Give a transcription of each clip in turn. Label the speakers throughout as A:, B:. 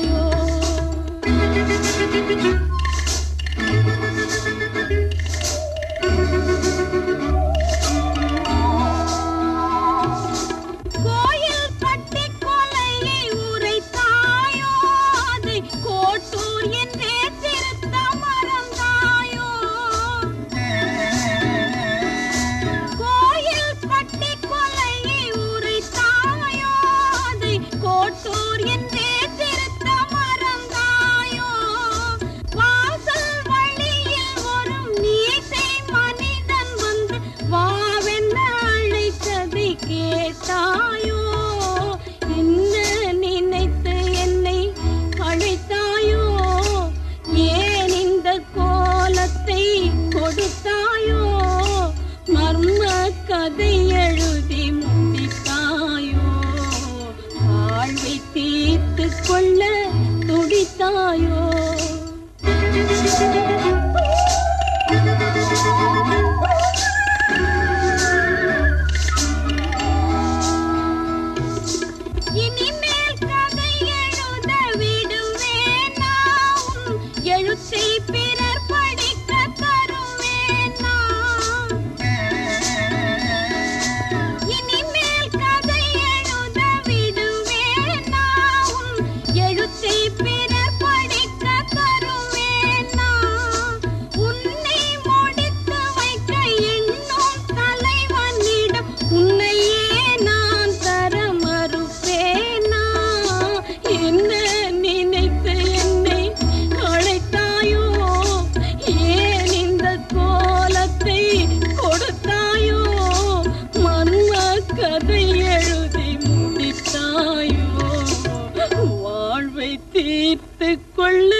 A: You. அதை எழுதி முடித்தாயோ? வாழ்வை தீர்த்து கொள்ள துடித்தாயோ? தப்பித்துக் கொள்ள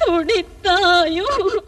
A: துடித்தாயும்